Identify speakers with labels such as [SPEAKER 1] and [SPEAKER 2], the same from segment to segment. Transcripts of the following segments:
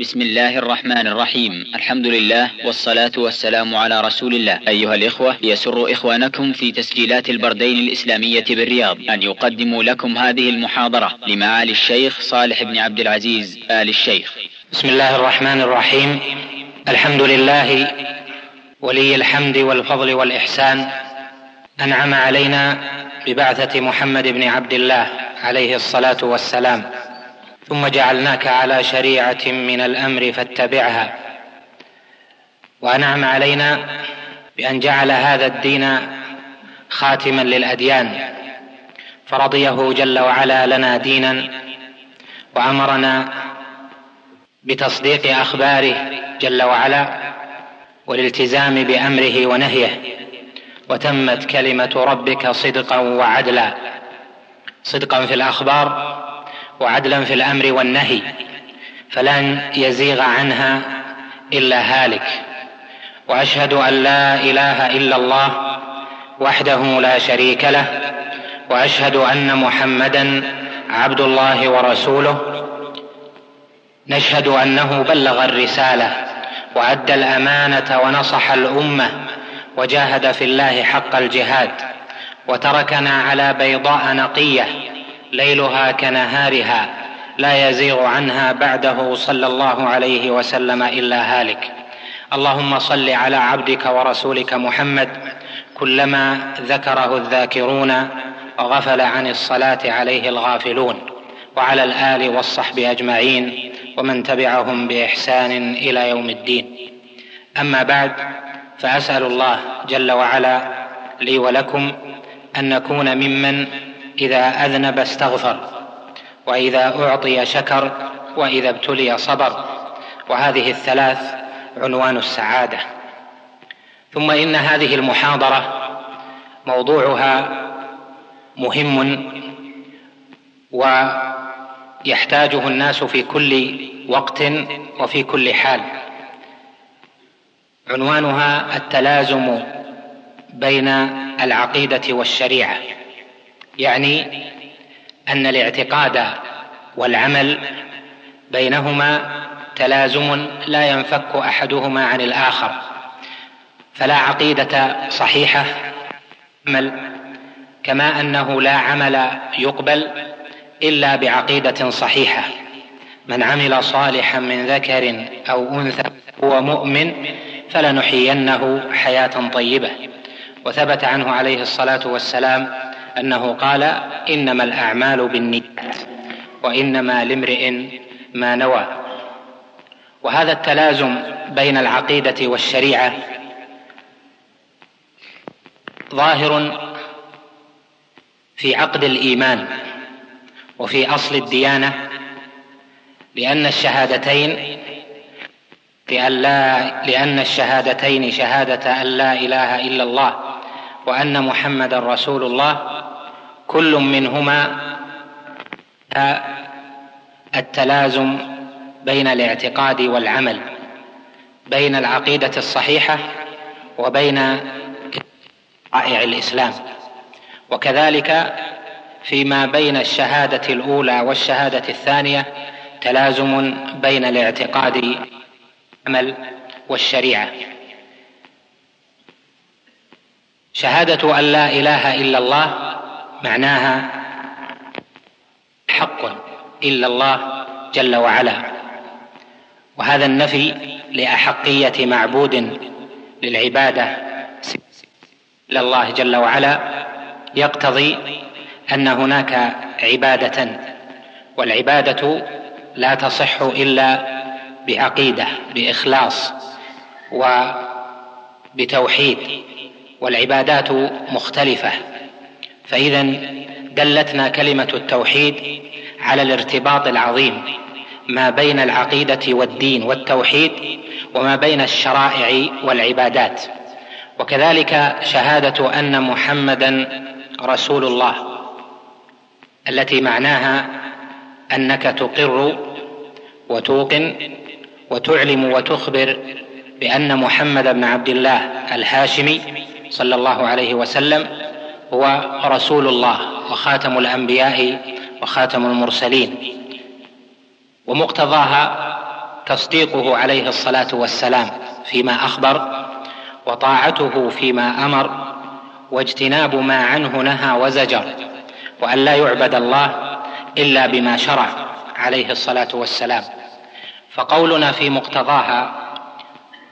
[SPEAKER 1] بسم الله الرحمن الرحيم الحمد لله والصلاة والسلام على رسول الله أيها الإخوة يسر إخوانكم في تسجيلات البردين الإسلامية بالرياض أن يقدموا لكم هذه المحاضرة لمعالي الشيخ صالح بن عبد العزيز آل الشيخ
[SPEAKER 2] بسم الله الرحمن الرحيم الحمد لله ولي الحمد والفضل والإحسان أنعم علينا ببعثة محمد بن عبد الله عليه الصلاة والسلام ثم جعلناك على شريعة من الأمر فاتبعها. وأنعم علينا بأن جعل هذا الدين خاتما للأديان. فرضيه جل وعلا لنا دينا وأمرنا بتصديق أخباره جل وعلا والالتزام بأمره ونهيه. وتمت كلمة ربك صدقا وعدلا. صدقا في الأخبار وعدلا في الأمر والنهي فلن يزيغ عنها إلا هالك. وأشهد أن لا إله إلا الله وحده لا شريك له وأشهد أن محمدا عبد الله ورسوله. نشهد أنه بلغ الرسالة وأدى الأمانة ونصح الأمة وجاهد في الله حق الجهاد وتركنا على بيضاء نقية ليلها كنهارها لا يزيغ عنها بعده صلى الله عليه وسلم إلا هالك. اللهم صل على عبدك ورسولك محمد كلما ذكره الذاكرون وغفل عن الصلاة عليه الغافلون. وعلى الآل والصحب أجمعين ومن تبعهم بإحسان إلى يوم الدين. أما بعد فأسأل الله جل وعلا لي ولكم أن نكون ممن إذا أذنب استغفر وإذا أعطي شكر وإذا ابتلي صبر. وهذه الثلاث عنوان السعادة. ثم إن هذه المحاضرة موضوعها مهم ويحتاجه الناس في كل وقت وفي كل حال. عنوانها التلازم بين العقيدة والشريعة. يعني أن الاعتقاد والعمل بينهما تلازم لا ينفك أحدهما عن الآخر فلا عقيدة صحيحة عمل كما أنه لا عمل يقبل إلا بعقيدة صحيحة. من عمل صالحا من ذكر أو أنثى هو مؤمن فلنحيينه حياة طيبة. وثبت عنه عليه الصلاة والسلام أنه قال إنما الأعمال بالنيات وإنما لامرئ ما نوى. وهذا التلازم بين العقيدة والشريعة ظاهر في عقد الإيمان وفي أصل الديانة لأن الشهادتين لأن, لا لأن الشهادتين شهادة أن لا إله إلا الله وأن محمدا رسول الله كل منهما التلازم بين الاعتقاد والعمل بين العقيدة الصحيحة وبين شرائع الإسلام. وكذلك فيما بين الشهادة الأولى والشهادة الثانية تلازم بين الاعتقاد والعمل والشريعة. شهادة أن لا إله إلا الله معناها حق إلا الله جل وعلا. وهذا النفي لأحقية معبود للعبادة الا الله جل وعلا. يقتضي أن هناك عبادة والعبادة لا تصح إلا بعقيده بإخلاص وبتوحيد والعبادات مختلفة. فإذا دلتنا كلمة التوحيد على الارتباط العظيم ما بين العقيدة والدين والتوحيد وما بين الشرائع والعبادات. وكذلك شهادة أن محمدا رسول الله التي معناها أنك تقر وتوقن وتعلم وتخبر بأن محمد بن عبد الله الهاشمي صلى الله عليه وسلم هو رسول الله وخاتم الأنبياء وخاتم المرسلين ومقتضاها تصديقه عليه الصلاة والسلام فيما أخبر وطاعته فيما أمر واجتناب ما عنه نهى وزجر وأن لا يعبد الله إلا بما شرع عليه الصلاة والسلام. فقولنا في مقتضاها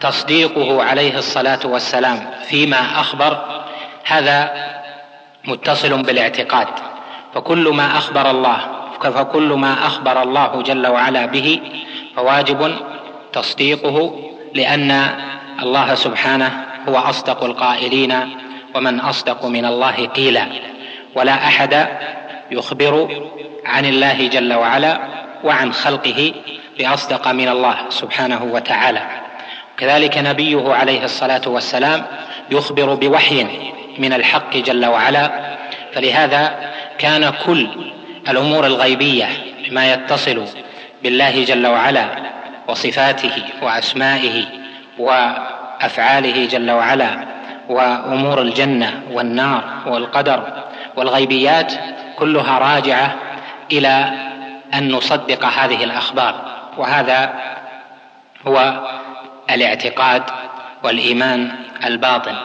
[SPEAKER 2] تصديقه عليه الصلاة والسلام فيما أخبر هذا متصل بالاعتقاد فكل ما أخبر الله فكل ما أخبر الله جل وعلا به فواجب تصديقه لأن الله سبحانه هو أصدق القائلين ومن أصدق من الله قيلا. ولا أحد يخبر عن الله جل وعلا وعن خلقه بأصدق من الله سبحانه وتعالى. كذلك نبيه عليه الصلاة والسلام يخبر بوحي من الحق جل وعلا فلهذا كان كل الأمور الغيبية ما يتصل بالله جل وعلا وصفاته وأسمائه وأفعاله جل وعلا وأمور الجنة والنار والقدر والغيبيات كلها راجعة إلى أن نصدق هذه الأخبار. وهذا هو الاعتقاد والإيمان الباطن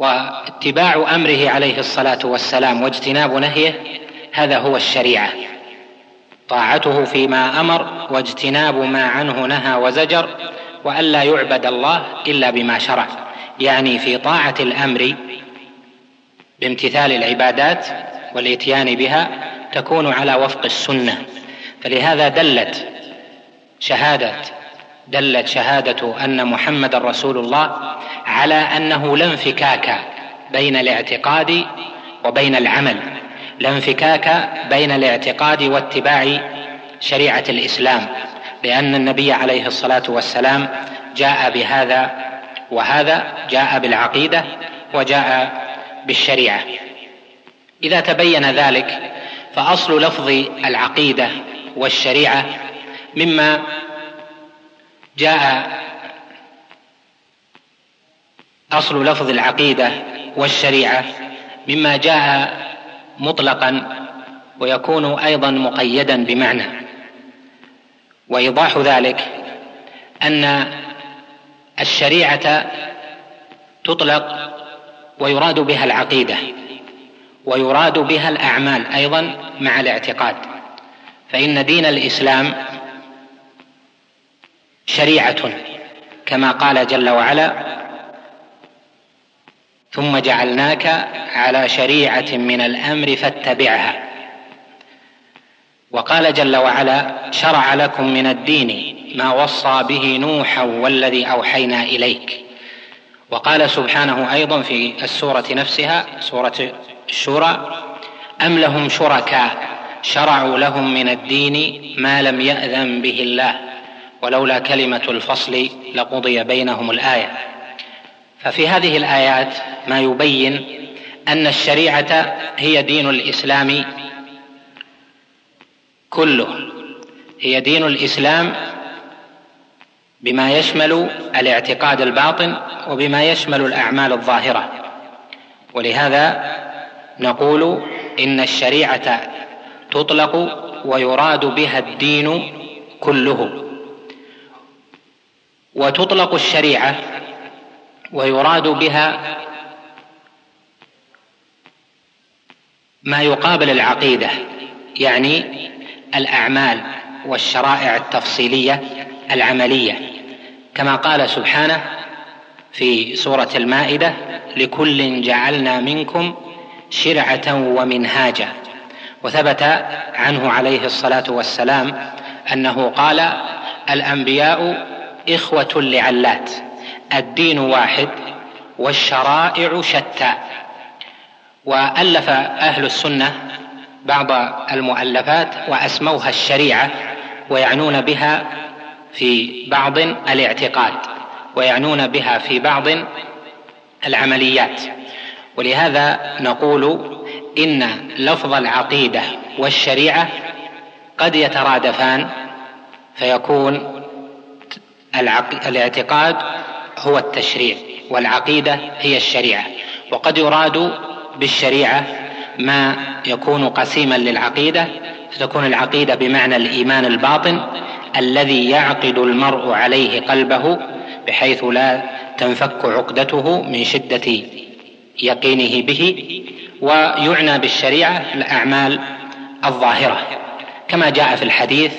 [SPEAKER 2] واتباع أمره عليه الصلاة والسلام واجتناب نهيه هذا هو الشريعة. طاعته فيما أمر واجتناب ما عنه نهى وزجر والا يعبد الله إلا بما شرع يعني في طاعة الأمر بامتثال العبادات والإتيان بها تكون على وفق السنة. فلهذا دلت شهادة دلت شهادة أن محمد رسول الله على أنه لا انفكاك بين الاعتقاد وبين العمل لا انفكاك بين الاعتقاد واتباع شريعة الإسلام لأن النبي عليه الصلاة والسلام جاء بهذا وهذا جاء بالعقيدة وجاء بالشريعة. إذا تبين ذلك فأصل لفظ العقيدة والشريعة مما جاء أصل لفظ العقيدة والشريعة مما جاء مطلقا ويكون أيضا مقيدا بمعنى. وإيضاح ذلك أن الشريعة تطلق ويراد بها العقيدة ويراد بها الأعمال أيضا مع الاعتقاد. فإن دين الإسلام شريعة كما قال جل وعلا ثم جعلناك على شريعة من الأمر فاتبعها وقال جل وعلا شرع لكم من الدين ما وصى به نوحا والذي أوحينا إليك وقال سبحانه أيضا في السورة نفسها سورة الشورى أم لهم شركاء شرعوا لهم من الدين ما لم يأذن به الله ولولا كلمة الفصل لقضي بينهم الآية. ففي هذه الآيات ما يبين أن الشريعة هي دين الإسلام كله. هي دين الإسلام بما يشمل الاعتقاد الباطن وبما يشمل الأعمال الظاهرة. ولهذا نقول إن الشريعة تطلق ويراد بها الدين كله. وتطلق الشريعة ويراد بها ما يقابل العقيدة يعني الأعمال والشرائع التفصيلية العملية. كما قال سبحانه في سورة المائدة لكل جعلنا منكم شرعة ومنهاجا. وثبت عنه عليه الصلاة والسلام أنه قال الأنبياء إخوة لعلات. الدين واحد والشرائع شتى. وألف أهل السنة بعض المؤلفات وأسموها الشريعة ويعنون بها في بعض الاعتقاد ويعنون بها في بعض العمليات. ولهذا نقول إن لفظ العقيدة والشريعة قد يترادفان فيكون الاعتقاد هو التشريع والعقيدة هي الشريعة. وقد يراد بالشريعة ما يكون قسيما للعقيدة فتكون العقيدة بمعنى الإيمان الباطن الذي يعقد المرء عليه قلبه بحيث لا تنفك عقدته من شدة يقينه به ويعنى بالشريعة الأعمال الظاهرة. كما جاء في الحديث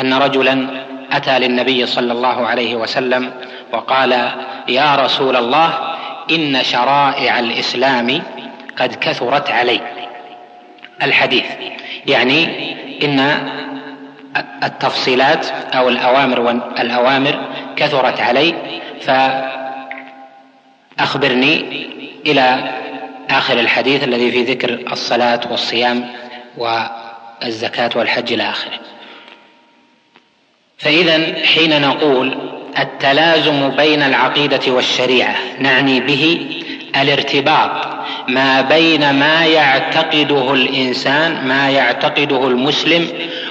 [SPEAKER 2] أن رجلا أتى للنبي صلى الله عليه وسلم وقال يا رسول الله إن شرائع الإسلام قد كثرت علي. الحديث يعني إن التفصيلات أو الأوامر والاوامر كثرت علي فأخبرني إلى آخر الحديث الذي في ذكر الصلاة والصيام والزكاة والحج إلى آخره. فإذا حين نقول التلازم بين العقيدة والشريعة نعني به الارتباط ما بين ما يعتقده الإنسان ما يعتقده المسلم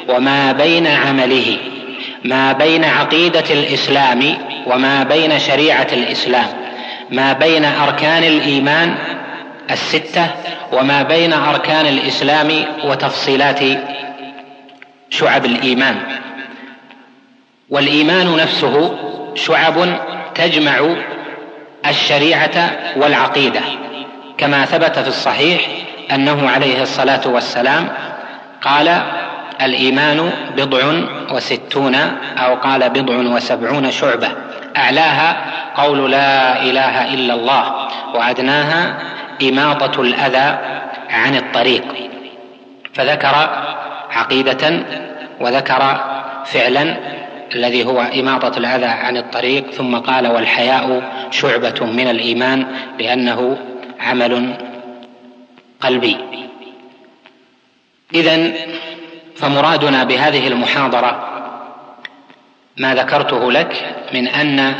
[SPEAKER 2] وما بين عمله ما بين عقيدة الإسلام وما بين شريعة الإسلام ما بين أركان الإيمان الستة وما بين أركان الإسلام وتفصيلات شعب الإيمان. والإيمان نفسه شعب تجمع الشريعة والعقيدة كما ثبت في الصحيح أنه عليه الصلاة والسلام قال الإيمان بضع وستون أو قال بضع وسبعون شعبة. أعلاها قول لا إله إلا الله وأدناها إماطة الأذى عن الطريق. فذكر عقيدة وذكر فعلا الذي هو إماطة الأذى عن الطريق ثم قال والحياء شعبة من الإيمان لأنه عمل قلبي. إذا فمرادنا بهذه المحاضرة ما ذكرته لك من أن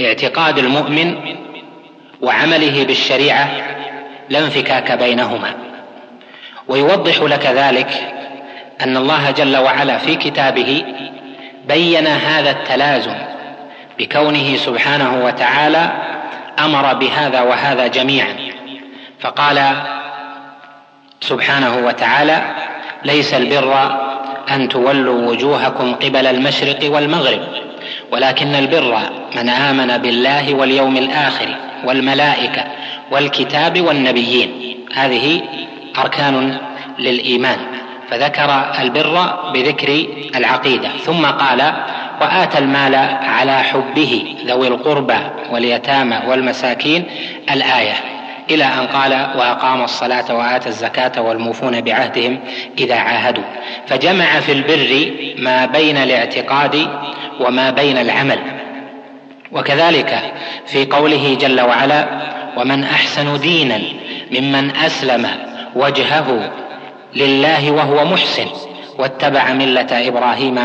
[SPEAKER 2] اعتقاد المؤمن وعمله بالشريعة لا انفكاك بينهما. ويوضح لك ذلك أن الله جل وعلا في كتابه بين هذا التلازم بكونه سبحانه وتعالى أمر بهذا وهذا جميعا. فقال سبحانه وتعالى ليس البر أن تولوا وجوهكم قبل المشرق والمغرب ولكن البر من آمن بالله واليوم الآخر والملائكة والكتاب والنبيين. هذه أركان للإيمان. فذكر البر بذكر العقيدة ثم قال وآتى المال على حبه ذوي القربى واليتامى والمساكين الآية إلى أن قال واقام الصلاة واتى الزكاة والموفون بعهدهم إذا عاهدوا. فجمع في البر ما بين الاعتقاد وما بين العمل. وكذلك في قوله جل وعلا ومن أحسن دينا ممن أسلم وجهه لله وهو محسن. واتبع ملة إبراهيم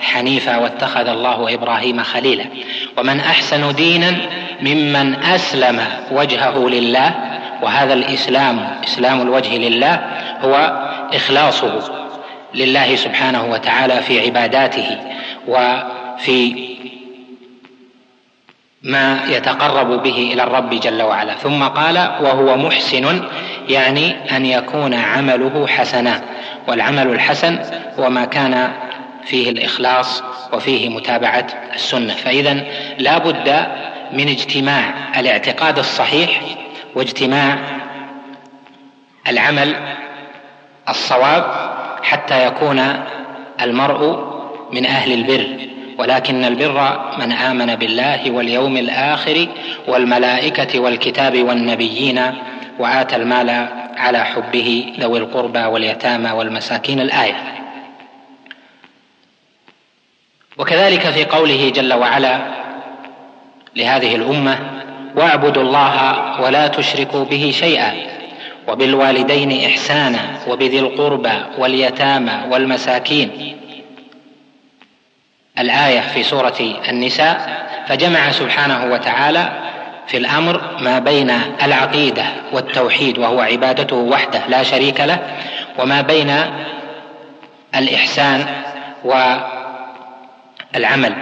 [SPEAKER 2] حنيفا واتخذ الله إبراهيم خليلا. ومن أحسن دينا ممن أسلم وجهه لله. وهذا الإسلام إسلام الوجه لله هو إخلاصه لله سبحانه وتعالى في عباداته وفي ما يتقرب به إلى الرب جل وعلا. ثم قال وهو محسن يعني أن يكون عمله حسنا والعمل الحسن هو ما كان فيه الإخلاص وفيه متابعة السنة. فاذا لا بد من اجتماع الاعتقاد الصحيح واجتماع العمل الصواب حتى يكون المرء من أهل البر. ولكن البر من آمن بالله واليوم الآخر والملائكة والكتاب والنبيين وآتى المال على حبه ذوي القربى واليتامى والمساكين الآية. وكذلك في قوله جل وعلا لهذه الأمة واعبدوا الله ولا تشركوا به شيئا وبالوالدين إحسانا وبذي القربى واليتامى والمساكين. الآية في سورة النساء فجمع سبحانه وتعالى في الأمر ما بين العقيدة والتوحيد وهو عبادته وحده لا شريك له وما بين الإحسان والعمل.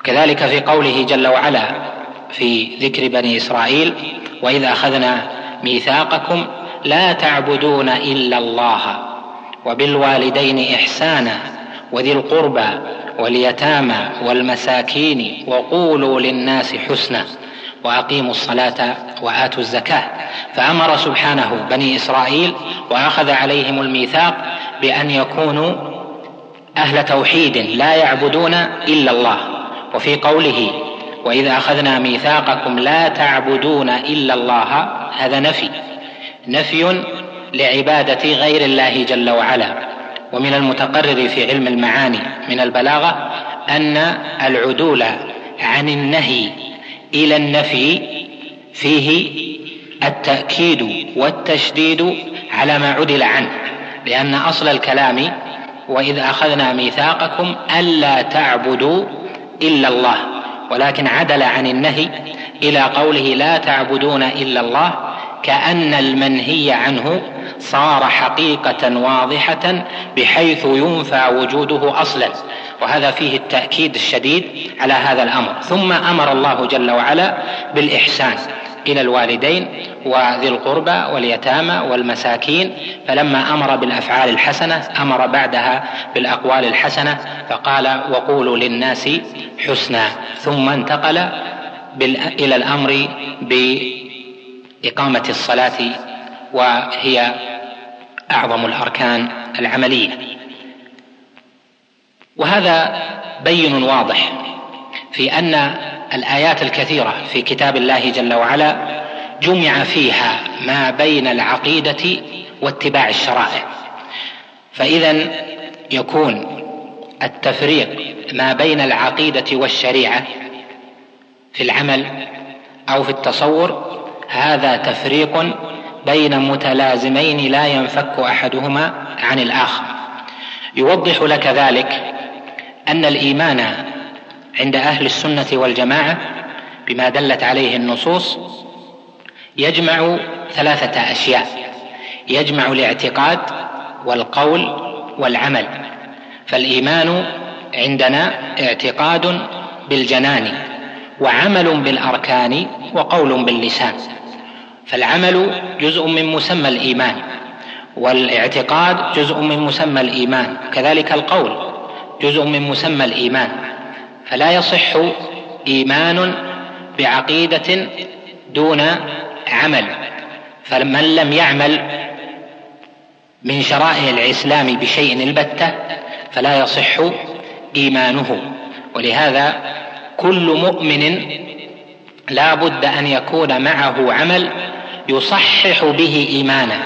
[SPEAKER 2] وكذلك في قوله جل وعلا في ذكر بني إسرائيل وإذا أخذنا ميثاقكم لا تعبدون إلا الله وبالوالدين إحسانا وذي القربى واليتامى والمساكين وقولوا للناس حسنا وأقيموا الصلاة وآتوا الزكاة. فأمر سبحانه بني إسرائيل وأخذ عليهم الميثاق بأن يكونوا أهل توحيد لا يعبدون إلا الله. وفي قوله وإذا أخذنا ميثاقكم لا تعبدون إلا الله هذا نفي. نفي لعبادة غير الله جل وعلا. ومن المتقرر في علم المعاني من البلاغة أن العدول عن النهي إلى النفي فيه التأكيد والتشديد على ما عدل عنه لأن أصل الكلام واذا أخذنا ميثاقكم ألا تعبدوا إلا الله ولكن عدل عن النهي إلى قوله لا تعبدون إلا الله كأن المنهي عنه صار حقيقة واضحة بحيث ينفى وجوده أصلا. وهذا فيه التأكيد الشديد على هذا الأمر. ثم أمر الله جل وعلا بالإحسان إلى الوالدين وذي القربى واليتامى والمساكين. فلما أمر بالأفعال الحسنة أمر بعدها بالأقوال الحسنة فقال وقولوا للناس حسنا. ثم انتقل إلى الأمر بإقامة الصلاة وهي أعظم الأركان العملية. وهذا بين واضح في أن الآيات الكثيرة في كتاب الله جل وعلا جمع فيها ما بين العقيدة واتباع الشرائع. فإذا يكون التفريق ما بين العقيدة والشريعة في العمل أو في التصور هذا تفريق بين متلازمين لا ينفك أحدهما عن الآخر. يوضح لك ذلك أن الإيمان عند أهل السنة والجماعة بما دلت عليه النصوص يجمع ثلاثة أشياء. يجمع الاعتقاد والقول والعمل. فالإيمان عندنا اعتقاد بالجنان وعمل بالأركان وقول باللسان. فالعمل جزء من مسمى الإيمان والاعتقاد جزء من مسمى الإيمان كذلك القول جزء من مسمى الإيمان. فلا يصح إيمان بعقيدة دون عمل فمن لم يعمل من شرائع الإسلام بشيء البتة فلا يصح إيمانه. ولهذا كل مؤمن لا بد أن يكون معه عمل يصحح به إيمانه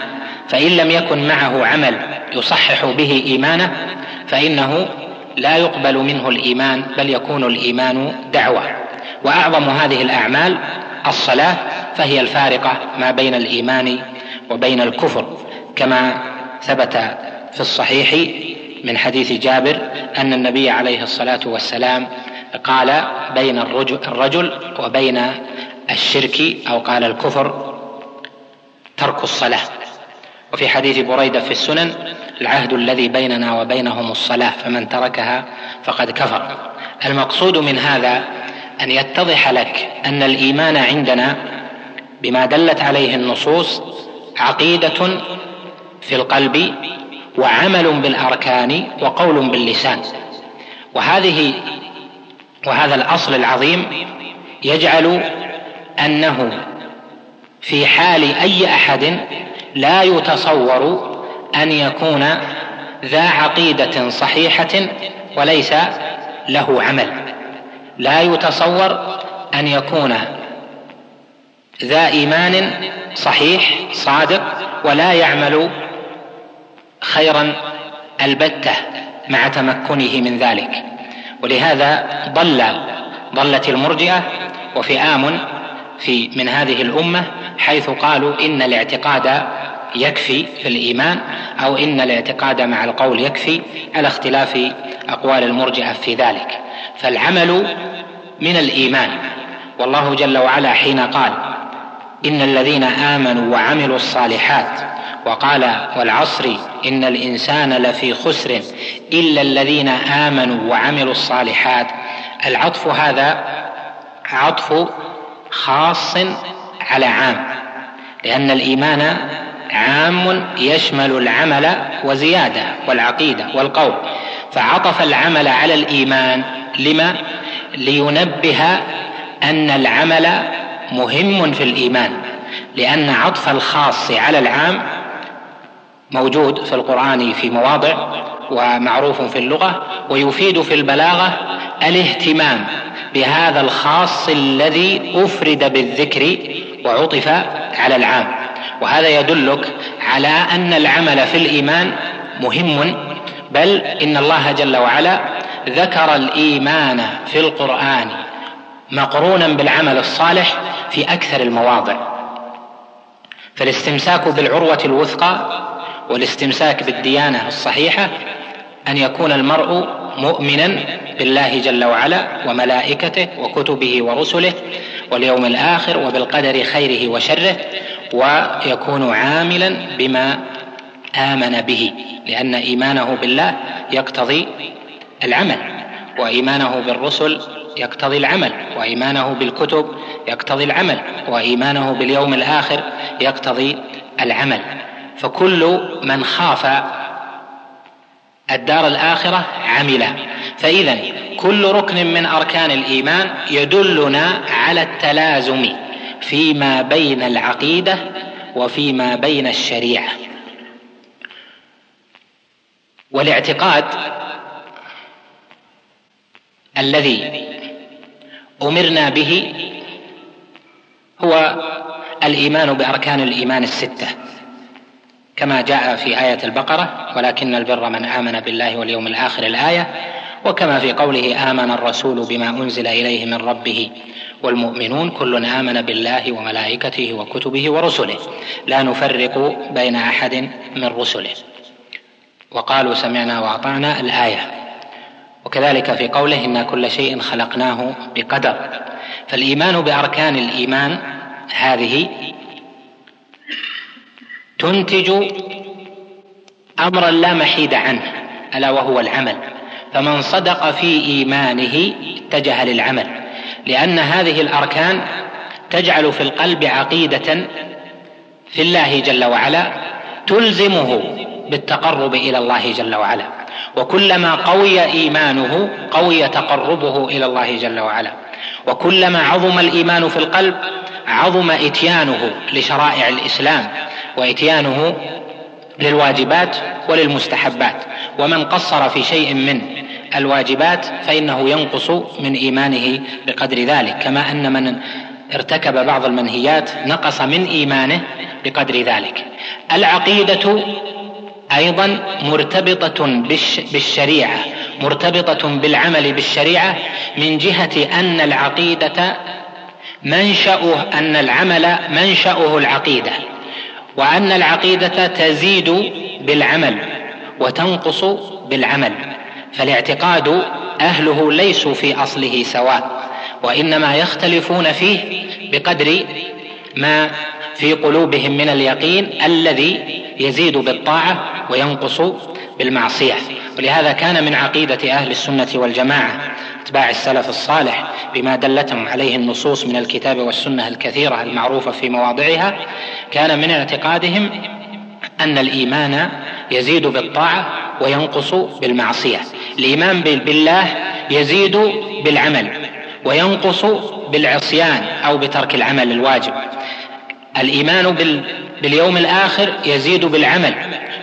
[SPEAKER 2] فإن لم يكن معه عمل يصحح به إيمانه فإنه لا يقبل منه الإيمان بل يكون الإيمان دعوة. وأعظم هذه الأعمال الصلاة فهي الفارقة ما بين الإيمان وبين الكفر. كما ثبت في الصحيح من حديث جابر أن النبي عليه الصلاة والسلام قال بين الرجل وبين الشرك أو قال الكفر ترك الصلاة. وفي حديث بريدة في السنن العهد الذي بيننا وبينهم الصلاة فمن تركها فقد كفر. المقصود من هذا أن يتضح لك أن الإيمان عندنا بما دلت عليه النصوص عقيدة في القلب وعمل بالأركان وقول باللسان. وهذه وهذا الأصل العظيم يجعل أنه في حال أي أحد لا يتصور أن يكون ذا عقيدة صحيحة وليس له عمل. لا يتصور أن يكون ذا إيمان صحيح صادق ولا يعمل خيرا البتة مع تمكنه من ذلك. ولهذا ضل ضلت المرجئة وفئام في من هذه الأمة حيث قالوا إن الاعتقاد يكفي في الإيمان أو إن الاعتقاد مع القول يكفي على اختلاف أقوال المرجئة في ذلك. فالعمل من الإيمان. والله جل وعلا حين قال إن الذين آمنوا وعملوا الصالحات وقال والعصر إن الإنسان لفي خسر إلا الذين آمنوا وعملوا الصالحات. العطف هذا عطف خاص على عام لأن الإيمان عام يشمل العمل وزيادة والعقيدة والقول. فعطف العمل على الإيمان لما؟ لينبه أن العمل مهم في الإيمان لأن عطف الخاص على العام موجود في القرآن في مواضع ومعروف في اللغة ويفيد في البلاغة الاهتمام بهذا الخاص الذي أفرد بالذكر وعطف على العام. وهذا يدلك على أن العمل في الإيمان مهم بل إن الله جل وعلا ذكر الإيمان في القرآن مقرونا بالعمل الصالح في أكثر المواضع. فالاستمساك بالعروة الوثقى والاستمساك بالديانة الصحيحة أن يكون المرء مؤمنا بالله جل وعلا وملائكته وكتبه ورسله واليوم الآخر وبالقدر خيره وشره ويكون عاملا بما آمن به لأن إيمانه بالله يقتضي العمل وإيمانه بالرسل يقتضي العمل وإيمانه بالكتب يقتضي العمل وإيمانه باليوم الآخر يقتضي العمل. فكل من خاف الدار الآخرة عمل فإذا كل ركن من أركان الإيمان يدلنا على التلازم فيما بين العقيدة وفيما بين الشريعة. والاعتقاد الذي أمرنا به هو الإيمان بأركان الإيمان الستة. كما جاء في آية البقرة ولكن البر من آمن بالله واليوم الآخر الآية وكما في قوله آمن الرسول بما أنزل إليه من ربه والمؤمنون كل آمن بالله وملائكته وكتبه ورسله لا نفرق بين أحد من رسله. وقالوا سمعنا وأطعنا الآية. وكذلك في قوله إنا كل شيء خلقناه بقدر. فالإيمان بأركان الإيمان هذه تنتج أمرا لا محيد عنه ألا وهو العمل. فمن صدق في إيمانه اتجه للعمل. لأن هذه الأركان تجعل في القلب عقيدة في الله جل وعلا تلزمه بالتقرب إلى الله جل وعلا. وكلما قوي إيمانه قوي تقربه إلى الله جل وعلا. وكلما عظم الإيمان في القلب عظم إتيانه لشرائع الإسلام. وإتيانه للواجبات وللمستحبات. ومن قصر في شيء من الواجبات فإنه ينقص من إيمانه بقدر ذلك. كما أن من ارتكب بعض المنهيات نقص من إيمانه بقدر ذلك. العقيدة أيضا مرتبطة بالشريعة مرتبطة بالعمل بالشريعة من جهة أن العقيدة منشأه أن العمل منشأه العقيدة. وأن العقيدة تزيد بالعمل وتنقص بالعمل فالاعتقاد أهله ليسوا في أصله سواء وإنما يختلفون فيه بقدر ما في قلوبهم من اليقين الذي يزيد بالطاعة وينقص بالمعصية. ولهذا كان من عقيدة أهل السنة والجماعة اتباع السلف الصالح بما دلتهم عليه النصوص من الكتاب والسنة الكثيرة المعروفة في مواضعها كان من اعتقادهم أن الإيمان يزيد بالطاعة وينقص بالمعصية. الإيمان بالله يزيد بالعمل وينقص بالعصيان أو بترك العمل الواجب. الإيمان باليوم الآخر يزيد بالعمل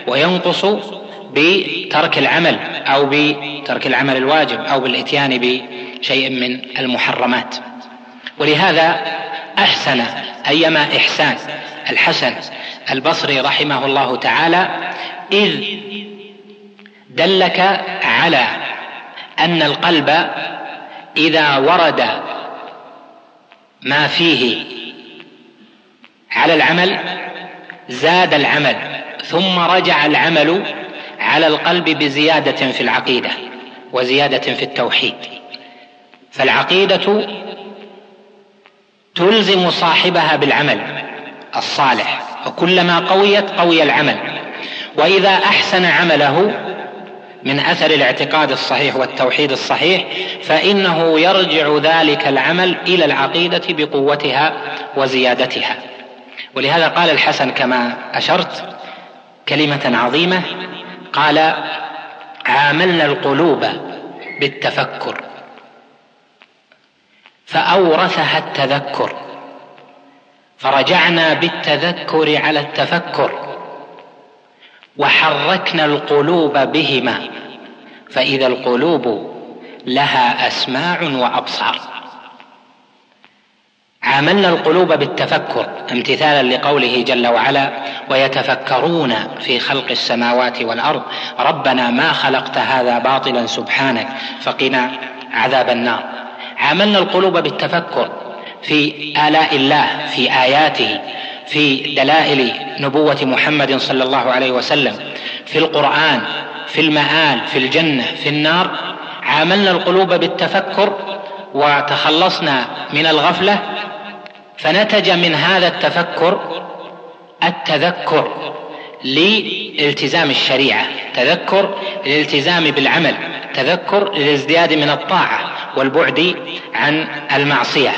[SPEAKER 2] وينقص بترك العمل أو بترك العمل الواجب أو بالإتيان بشيء من المحرمات. ولهذا أحسن ايما إحسان الحسن البصري رحمه الله تعالى إذ دلك على أن القلب إذا ورد ما فيه على العمل زاد العمل ثم رجع العمل على القلب بزيادة في العقيدة وزيادة في التوحيد. فالعقيدة تلزم صاحبها بالعمل الصالح وكلما قويت قوي العمل. وإذا أحسن عمله من أثر الاعتقاد الصحيح والتوحيد الصحيح فإنه يرجع ذلك العمل إلى العقيدة بقوتها وزيادتها. ولهذا قال الحسن كما أشرت كلمة عظيمة قال عاملنا القلوب بالتفكر. فأورثها التذكر. فرجعنا بالتذكر على التفكر. وحركنا القلوب بهما. فإذا القلوب لها أسماع وأبصار. عاملنا القلوب بالتفكر امتثالا لقوله جل وعلا ويتفكرون في خلق السماوات والأرض ربنا ما خلقت هذا باطلا سبحانك فقنا عذاب النار. عاملنا القلوب بالتفكر في آلاء الله في آياته في دلائل نبوة محمد صلى الله عليه وسلم في القرآن في المآل في الجنة في النار. عاملنا القلوب بالتفكر وتخلصنا من الغفلة فنتج من هذا التفكر التذكر لالتزام الشريعة تذكر للالتزام بالعمل تذكر للازدياد من الطاعة والبعد عن المعصية.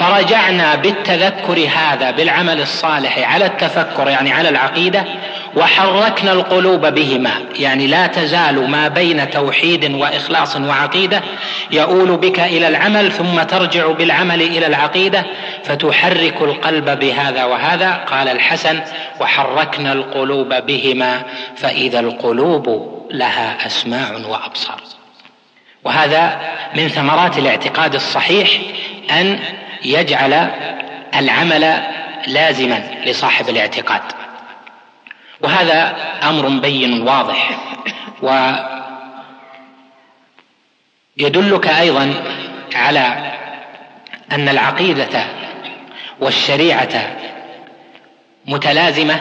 [SPEAKER 2] فرجعنا بالتذكر هذا بالعمل الصالح على التفكر يعني على العقيدة وحركنا القلوب بهما. يعني لا تزال ما بين توحيد وإخلاص وعقيدة يؤول بك إلى العمل ثم ترجع بالعمل إلى العقيدة فتحرك القلب بهذا وهذا قال الحسن وحركنا القلوب بهما فإذا القلوب لها أسماع وأبصار. وهذا من ثمرات الاعتقاد الصحيح أن يجعل العمل لازما لصاحب الاعتقاد. وهذا أمر بين واضح ويدلك أيضا على أن العقيدة والشريعة متلازمة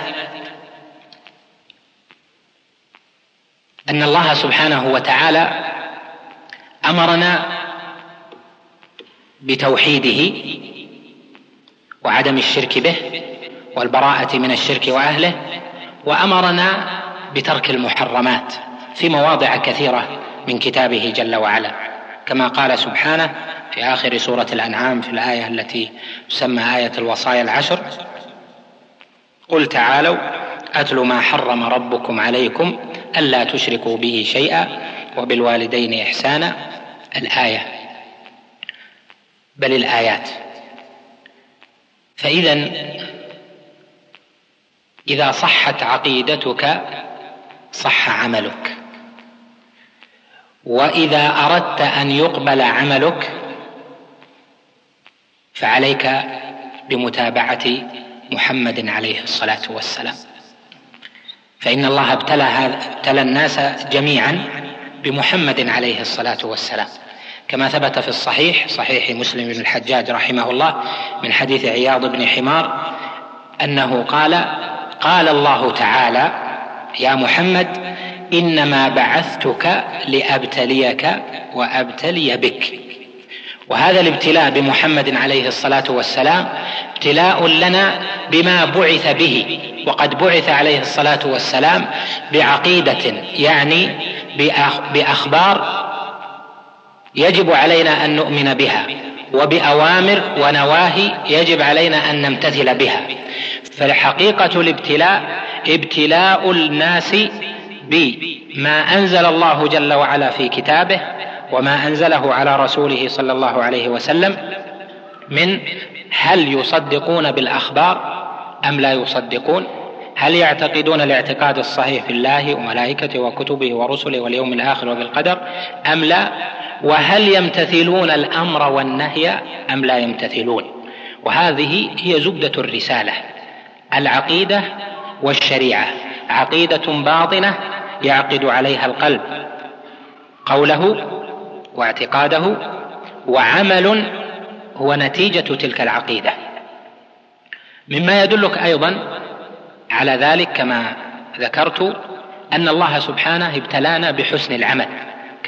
[SPEAKER 2] أن الله سبحانه وتعالى أمرنا بتوحيده وعدم الشرك به والبراءة من الشرك وأهله وأمرنا بترك المحرمات في مواضع كثيرة من كتابه جل وعلا. كما قال سبحانه في آخر سورة الأنعام في الآية التي تسمى آية الوصايا العشر قل تعالوا أتل ما حرم ربكم عليكم ألا تشركوا به شيئا وبالوالدين إحسانا. الآية بل الآيات. فإذا إذا صحت عقيدتك صح عملك. وإذا أردت أن يقبل عملك فعليك بمتابعة محمد عليه الصلاة والسلام. فإن الله ابتلى ابتلى الناس جميعا بمحمد عليه الصلاة والسلام. كما ثبت في الصحيح صحيح مسلم بن الحجاج رحمه الله من حديث عياض بن حمار أنه قال قال الله تعالى يا محمد إنما بعثتك لأبتليك وأبتلي بك. وهذا الابتلاء بمحمد عليه الصلاة والسلام ابتلاء لنا بما بعث به وقد بعث عليه الصلاة والسلام بعقيدة يعني بأخبار يجب علينا أن نؤمن بها وبأوامر ونواهي يجب علينا أن نمتثل بها. فحقيقه الابتلاء ابتلاء الناس بما أنزل الله جل وعلا في كتابه وما أنزله على رسوله صلى الله عليه وسلم من هل يصدقون بالأخبار أم لا يصدقون؟ هل يعتقدون الاعتقاد الصحيح في الله وملائكته وكتبه ورسله واليوم الآخر وبالقدر أم لا؟ وهل يمتثلون الأمر والنهي أم لا يمتثلون؟ وهذه هي زبدة الرسالة العقيدة والشريعة. عقيدة باطنة يعقد عليها القلب. قوله واعتقاده وعمل هو نتيجة تلك العقيدة. مما يدلك أيضا على ذلك كما ذكرت أن الله سبحانه ابتلانا بحسن العمل.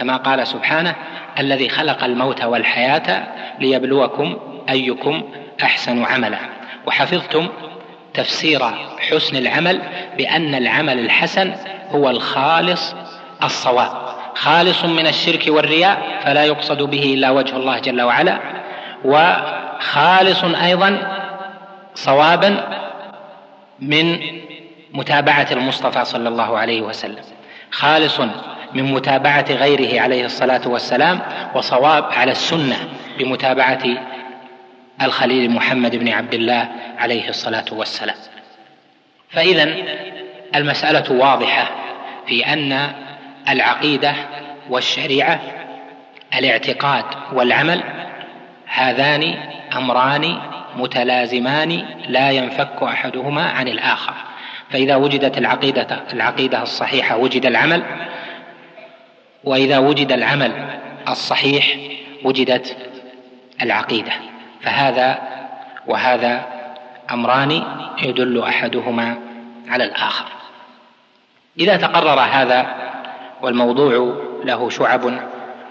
[SPEAKER 2] كما قال سبحانه الذي خلق الموت والحياة ليبلوكم أيكم أحسن عملا. وحفظتم تفسير حسن العمل بأن العمل الحسن هو الخالص الصواب. خالص من الشرك والرياء فلا يقصد به إلا وجه الله جل وعلا وخالص أيضا صوابا من متابعة المصطفى صلى الله عليه وسلم. خالص من متابعة غيره عليه الصلاة والسلام وصواب على السنة بمتابعة الخليل محمد بن عبد الله عليه الصلاة والسلام. فاذا المسألة واضحة في أن العقيدة والشريعة الاعتقاد والعمل هذان أمران متلازمان لا ينفك أحدهما عن الآخر. فإذا وجدت العقيدة العقيدة الصحيحة وجد العمل وإذا وجد العمل الصحيح وجدت العقيدة. فهذا وهذا أمران يدل أحدهما على الآخر. إذا تقرر هذا والموضوع له شعب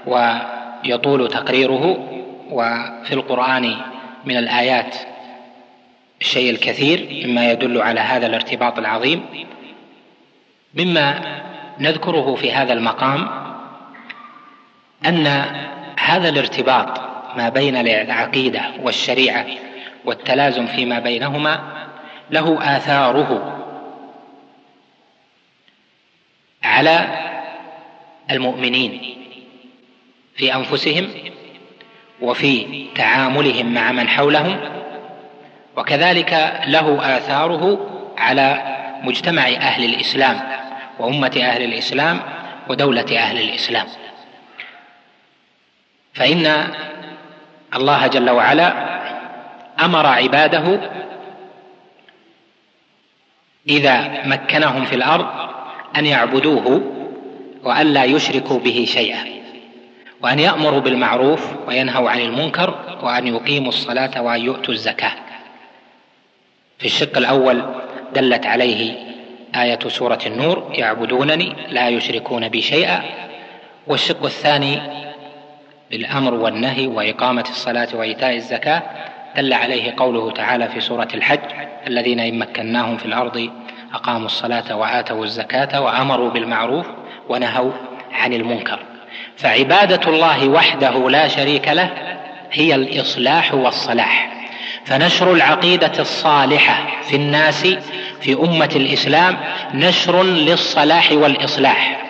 [SPEAKER 2] ويطول تقريره وفي القرآن من الآيات الشيء الكثير مما يدل على هذا الارتباط العظيم مما نذكره في هذا المقام أن هذا الارتباط ما بين العقيدة والشريعة والتلازم فيما بينهما له آثاره على المؤمنين في أنفسهم وفي تعاملهم مع من حولهم وكذلك له آثاره على مجتمع أهل الإسلام وأمة أهل الإسلام ودولة أهل الإسلام. فإن الله جل وعلا أمر عباده إذا مكنهم في الأرض أن يعبدوه والا يشركوا به شيئا وأن يأمروا بالمعروف وينهوا عن المنكر وأن يقيموا الصلاة وأن يؤتوا الزكاة. في الشق الأول دلت عليه آية سورة النور يعبدونني لا يشركون بي شيئا. والشق الثاني بالامر والنهي وإقامة الصلاة وإيتاء الزكاة دل عليه قوله تعالى في سورة الحج الذين إن مكناهم في الأرض أقاموا الصلاة وآتوا الزكاة وأمروا بالمعروف ونهوا عن المنكر. فعبادة الله وحده لا شريك له هي الإصلاح والصلاح. فنشر العقيدة الصالحة في الناس في أمة الإسلام نشر للصلاح والإصلاح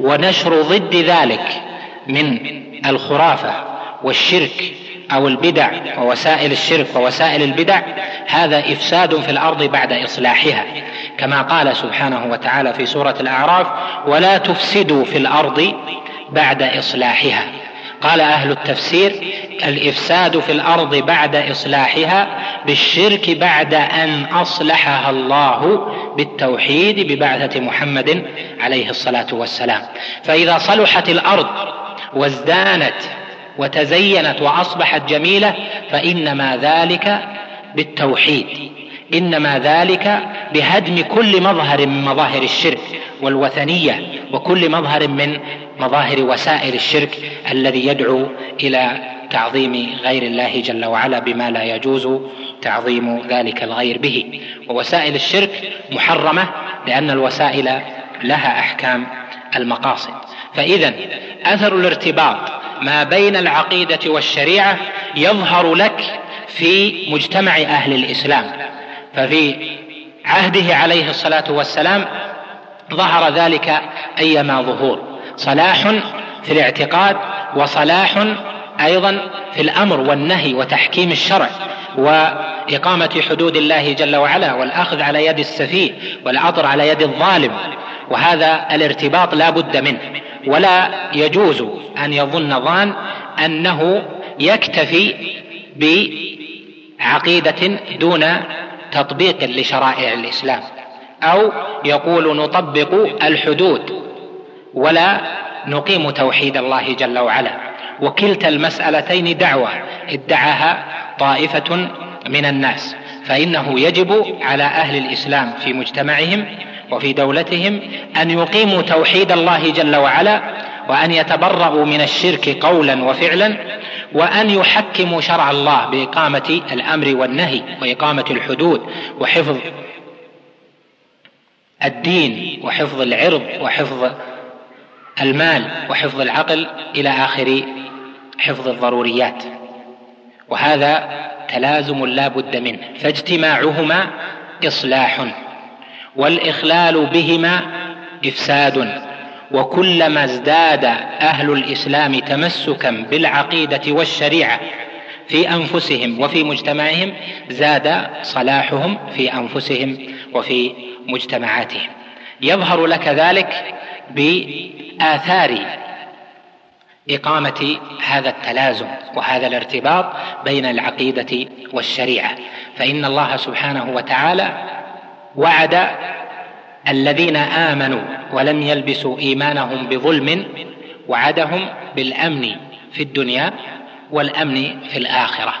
[SPEAKER 2] ونشر ضد ذلك من الخرافة والشرك أو البدع ووسائل الشرك ووسائل البدع هذا إفساد في الأرض بعد إصلاحها كما قال سبحانه وتعالى في سورة الأعراف ولا تفسدوا في الأرض بعد إصلاحها قال أهل التفسير الإفساد في الأرض بعد إصلاحها بالشرك بعد أن أصلحها الله بالتوحيد ببعثة محمد عليه الصلاة والسلام فإذا صلحت الأرض وازدانت وتزينت وأصبحت جميلة فإنما ذلك بالتوحيد إنما ذلك بهدم كل مظهر من مظاهر الشرك والوثنية وكل مظهر من مظاهر وسائل الشرك الذي يدعو إلى تعظيم غير الله جل وعلا بما لا يجوز تعظيم ذلك الغير به. ووسائل الشرك محرمة لأن الوسائل لها أحكام المقاصد. فاذا أثر الارتباط ما بين العقيدة والشريعة يظهر لك في مجتمع أهل الإسلام. ففي عهده عليه الصلاة والسلام ظهر ذلك أيما ظهور. صلاح في الاعتقاد وصلاح أيضا في الأمر والنهي وتحكيم الشرع وإقامة حدود الله جل وعلا والأخذ على يد السفيه والعطر على يد الظالم. وهذا الارتباط لا بد منه. ولا يجوز أن يظن ظان أنه يكتفي بعقيدة دون تطبيق لشرائع الإسلام أو يقول نطبق الحدود ولا نقيم توحيد الله جل وعلا. وكلتا المسألتين دعوة ادعاها طائفة من الناس فإنه يجب على أهل الإسلام في مجتمعهم وفي دولتهم أن يقيموا توحيد الله جل وعلا وأن يتبرأوا من الشرك قولا وفعلا وأن يحكموا شرع الله بإقامة الأمر والنهي وإقامة الحدود وحفظ الدين وحفظ العرض وحفظ المال وحفظ العقل إلى آخر حفظ الضروريات. وهذا تلازم لا بد منه فاجتماعهما إصلاح. والإخلال بهما إفساد وكلما ازداد أهل الإسلام تمسكا بالعقيدة والشريعة في أنفسهم وفي مجتمعهم زاد صلاحهم في أنفسهم وفي مجتمعاتهم. يظهر لك ذلك بآثار إقامة هذا التلازم وهذا الارتباط بين العقيدة والشريعة. فإن الله سبحانه وتعالى وعد الذين آمنوا ولم يلبسوا إيمانهم بظلم وعدهم بالأمن في الدنيا والأمن في الآخرة.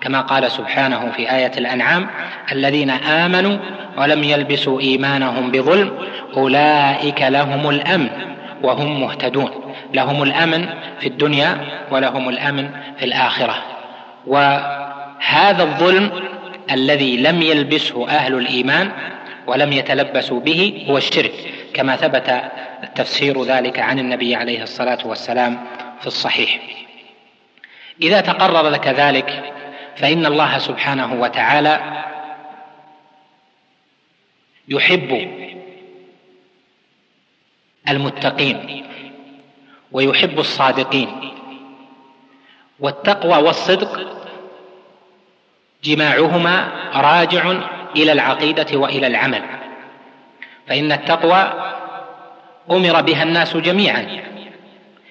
[SPEAKER 2] كما قال سبحانه في آية الأنعام الذين آمنوا ولم يلبسوا إيمانهم بظلم أولئك لهم الأمن وهم مهتدون. لهم الأمن في الدنيا ولهم الأمن في الآخرة. وهذا الظلم الذي لم يلبسه أهل الإيمان ولم يتلبسوا به هو الشرك كما ثبت تفسير ذلك عن النبي عليه الصلاة والسلام في الصحيح. إذا تقرر لك ذلك فإن الله سبحانه وتعالى يحب المتقين ويحب الصادقين والتقوى والصدق جماعهما راجع إلى العقيدة وإلى العمل. فإن التقوى أمر بها الناس جميعا.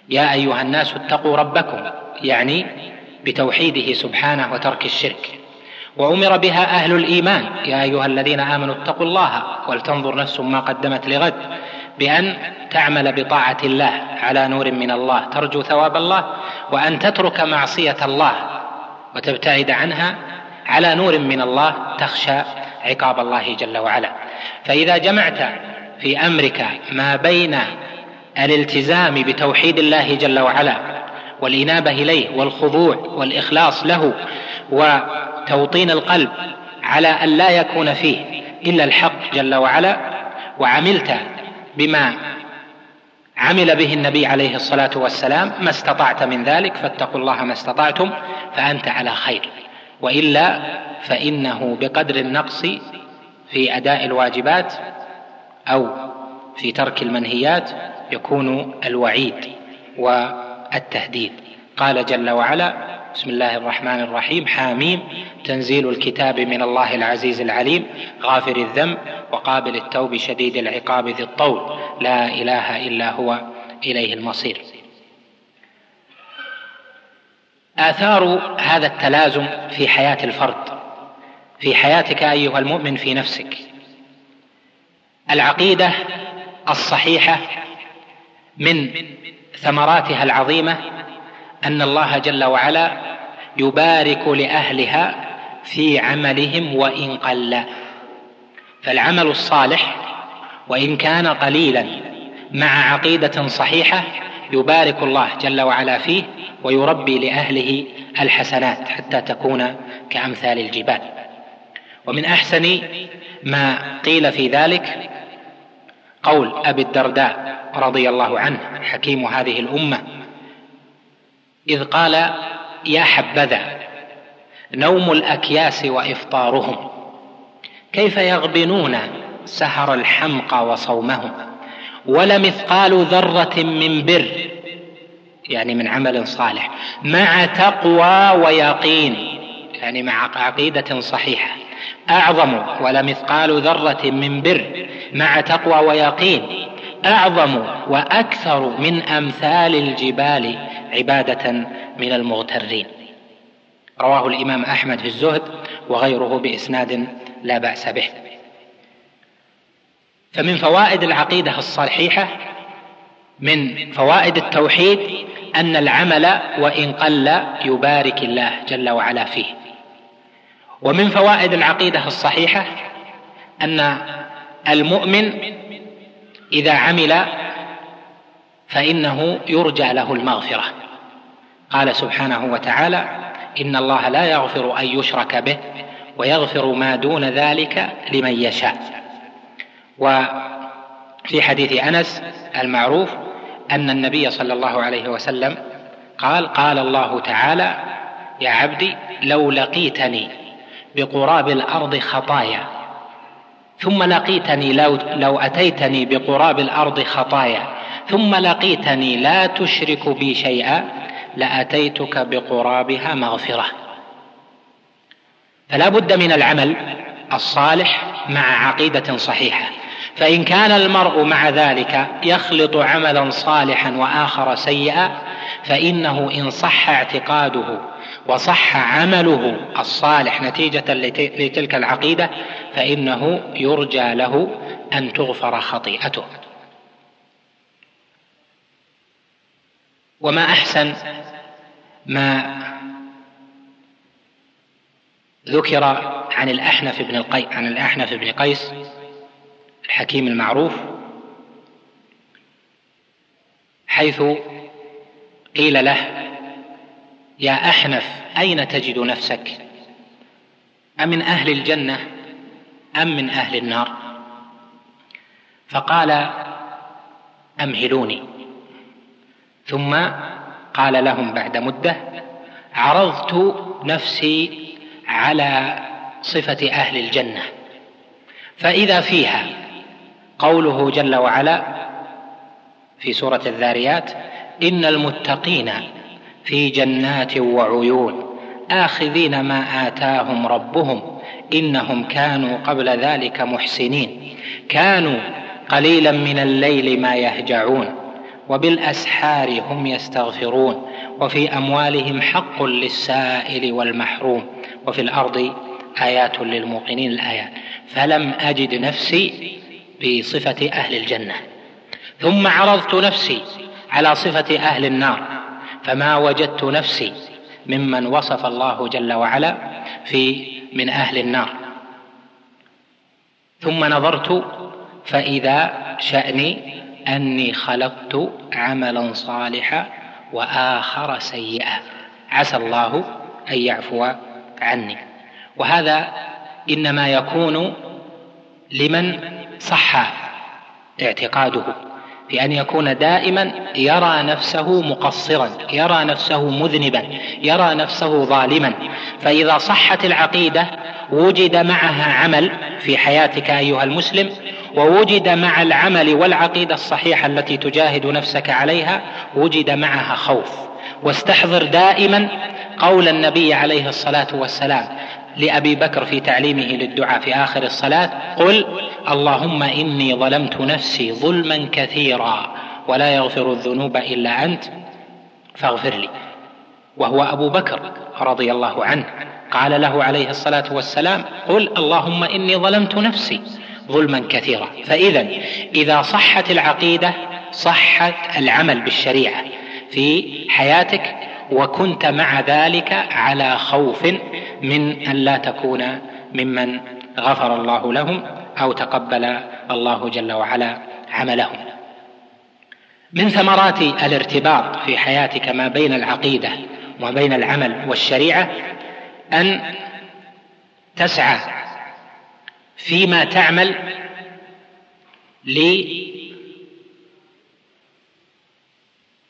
[SPEAKER 2] يا أيها الناس اتقوا ربكم يعني بتوحيده سبحانه وترك الشرك. وأمر بها أهل الإيمان يا أيها الذين آمنوا اتقوا الله ولتنظر نفس ما قدمت لغد بأن تعمل بطاعة الله على نور من الله ترجو ثواب الله وأن تترك معصية الله وتبتعد عنها على نور من الله تخشى عقاب الله جل وعلا. فإذا جمعت في أمرك ما بين الالتزام بتوحيد الله جل وعلا والإنابة إليه والخضوع والإخلاص له وتوطين القلب على أن لا يكون فيه إلا الحق جل وعلا وعملت بما عمل به النبي عليه الصلاة والسلام ما استطعت من ذلك فاتقوا الله ما استطعتم فأنت على خير. وإلا فإنه بقدر النقص في أداء الواجبات أو في ترك المنهيات يكون الوعيد والتهديد. قال جل وعلا بسم الله الرحمن الرحيم. حاميم تنزيل الكتاب من الله العزيز العليم غافر الذنب وقابل التوب شديد العقاب ذي الطول. لا إله إلا هو إليه المصير. آثار هذا التلازم في حياة الفرد في حياتك أيها المؤمن في نفسك. العقيدة الصحيحة من ثمراتها العظيمة أن الله جل وعلا يبارك لأهلها في عملهم وإن قل. فالعمل الصالح وإن كان قليلا مع عقيدة صحيحة يبارك الله جل وعلا فيه ويربي لأهله الحسنات حتى تكون كأمثال الجبال. ومن أحسن ما قيل في ذلك قول أبي الدرداء رضي الله عنه حكيم هذه الأمة إذ قال يا حبذا نوم الأكياس وإفطارهم كيف يغبنون سهر الحمقى وصومهم؟ ولمثقال ذرة من بر يعني من عمل صالح مع تقوى ويقين يعني مع عقيدة صحيحة أعظم ولمثقال ذرة من بر مع تقوى ويقين أعظم وأكثر من أمثال الجبال عبادة من المغترين. رواه الإمام أحمد في الزهد وغيره بإسناد لا بأس به. فمن فوائد العقيدة الصحيحه من فوائد التوحيد أن العمل وإن قل يبارك الله جل وعلا فيه. ومن فوائد العقيدة الصحيحة أن المؤمن إذا عمل فإنه يرجى له المغفرة. قال سبحانه وتعالى إن الله لا يغفر أن يشرك به ويغفر ما دون ذلك لمن يشاء. وفي حديث أنس المعروف أن النبي صلى الله عليه وسلم قال قال الله تعالى يا عبدي لو لقيتني بقراب الأرض خطايا ثم لقيتني لو, لو أتيتني بقراب الأرض خطايا ثم لقيتني لا تشرك بي شيئا لأتيتك بقرابها مغفرة. فلا بد من العمل الصالح مع عقيدة صحيحة. فإن كان المرء مع ذلك يخلط عملا صالحا وآخر سيئا فإنه إن صح اعتقاده وصح عمله الصالح نتيجة لتلك العقيدة فإنه يرجى له أن تغفر خطيئته. وما أحسن ما ذكر عن الأحنف بن القي عن الأحنف بن قيس الحكيم المعروف حيث قيل له يا أحنف أين تجد نفسك؟ أمن أهل الجنة أم من أهل النار؟ فقال أمهلوني. ثم قال لهم بعد مدة عرضت نفسي على صفة أهل الجنة فإذا فيها قوله جل وعلا في سورة الذاريات إن المتقين في جنات وعيون آخذين ما آتاهم ربهم إنهم كانوا قبل ذلك محسنين. كانوا قليلا من الليل ما يهجعون وبالأسحار هم يستغفرون وفي أموالهم حق للسائل والمحروم وفي الأرض آيات للموقنين الآيات. فلم أجد نفسي بصفة أهل الجنة. ثم عرضت نفسي على صفة أهل النار فما وجدت نفسي ممن وصف الله جل وعلا في من أهل النار. ثم نظرت فإذا شأني أني خلقت عملا صالحا وآخر سيئا. عسى الله أن يعفو عني. وهذا إنما يكون لمن صح اعتقاده بان يكون دائما يرى نفسه مقصرا يرى نفسه مذنبا يرى نفسه ظالما. فإذا صحت العقيدة وجد معها عمل في حياتك أيها المسلم ووجد مع العمل والعقيدة الصحيحة التي تجاهد نفسك عليها وجد معها خوف. واستحضر دائما قول النبي عليه الصلاة والسلام لأبي بكر في تعليمه للدعاء في آخر الصلاة قل اللهم إني ظلمت نفسي ظلما كثيرا ولا يغفر الذنوب إلا أنت فاغفر لي. وهو أبو بكر رضي الله عنه قال له عليه الصلاة والسلام قل اللهم إني ظلمت نفسي ظلما كثيرا. فاذا إذا صحت العقيدة صحت العمل بالشريعة في حياتك وكنت مع ذلك على خوف من أن لا تكون ممن غفر الله لهم أو تقبل الله جل وعلا عملهم. من ثمرات الارتباط في حياتك ما بين العقيدة وما بين العمل والشريعة أن تسعى فيما تعمل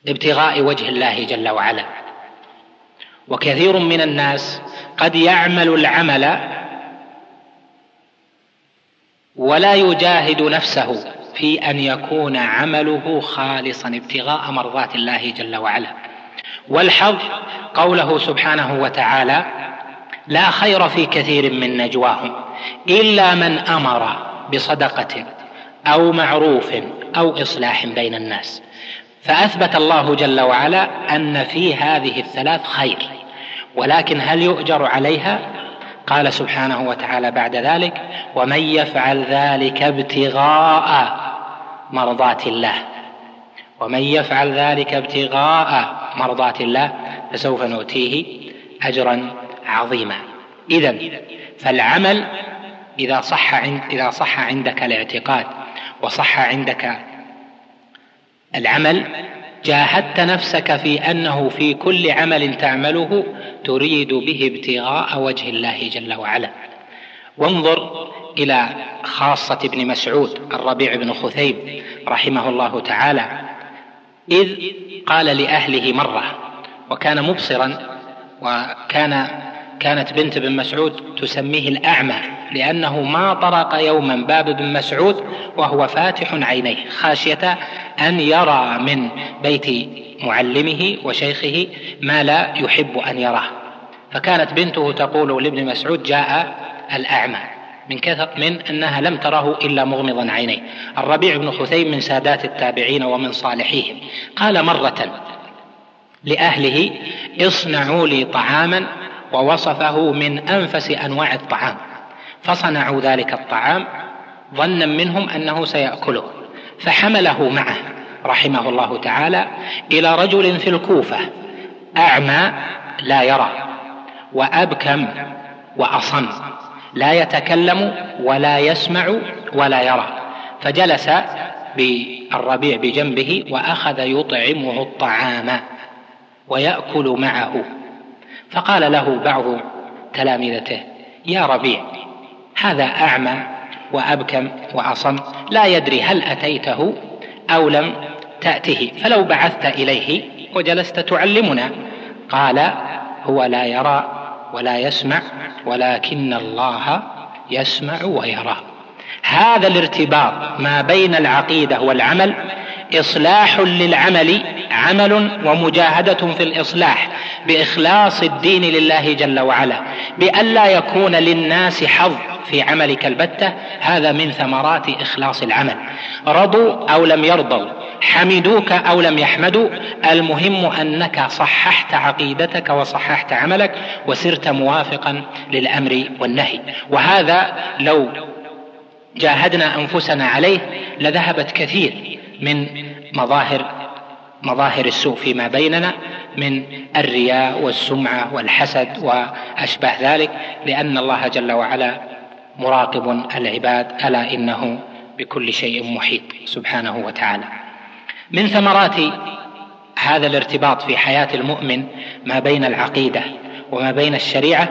[SPEAKER 2] لابتغاء وجه الله جل وعلا. وكثير من الناس قد يعمل العمل ولا يجاهد نفسه في أن يكون عمله خالصا ابتغاء مرضات الله جل وعلا. والحظ قوله سبحانه وتعالى لا خير في كثير من نجواهم إلا من أمر بصدقة أو معروف أو إصلاح بين الناس. فأثبت الله جل وعلا أن في هذه الثلاث خير. ولكن هل يؤجر عليها؟ قال سبحانه وتعالى بعد ذلك ومن يفعل ذلك ابتغاء مرضات الله. ومن يفعل ذلك ابتغاء مرضات الله فسوف نؤتيه أجرا عظيما. اذا فالعمل إذا صح إذا صح عندك الاعتقاد وصح عندك العمل جاهدت نفسك في أنه في كل عمل تعمله تريد به ابتغاء وجه الله جل وعلا. وانظر إلى خاصة ابن مسعود الربيع بن خثيب رحمه الله تعالى إذ قال لأهله مرة وكان مبصرا وكان كانت بنت بن مسعود تسميه الأعمى لأنه ما طرق يوما باب ابن مسعود وهو فاتح عينيه خاشية أن يرى من بيت معلمه وشيخه ما لا يحب أن يراه. فكانت بنته تقول لابن مسعود جاء الأعمى من كثر من أنها لم تره إلا مغمضا عينيه. الربيع بن خثيم من سادات التابعين ومن صالحيهم. قال مرة لأهله اصنعوا لي طعاما ووصفه من أنفس أنواع الطعام. فصنعوا ذلك الطعام ظنا منهم أنه سيأكله. فحمله معه رحمه الله تعالى إلى رجل في الكوفة أعمى لا يرى وأبكم وأصم لا يتكلم ولا يسمع ولا يرى. فجلس بالربيع بجنبه وأخذ يطعمه الطعام ويأكل معه. فقال له بعض تلامذته يا ربيع هذا أعمى وأبكم وأصم لا يدري هل أتيته أو لم تأته. فلو بعثت إليه وجلست تعلمنا. قال هو لا يرى ولا يسمع ولكن الله يسمع ويرى. هذا الارتباط ما بين العقيدة والعمل إصلاح للعمل عمل ومجاهدة في الإصلاح بإخلاص الدين لله جل وعلا بألا يكون للناس حظ في عملك البتة هذا من ثمرات إخلاص العمل. رضوا أو لم يرضوا حمدوك أو لم يحمدوا المهم أنك صححت عقيدتك وصححت عملك وسرت موافقا للأمر والنهي. وهذا لو جاهدنا أنفسنا عليه لذهبت كثير من مظاهر مظاهر السوء فيما بيننا من الرياء والسمعة والحسد واشباه ذلك لأن الله جل وعلا مراقب العباد ألا إنه بكل شيء محيط سبحانه وتعالى. من ثمرات هذا الارتباط في حياة المؤمن ما بين العقيدة وما بين الشريعة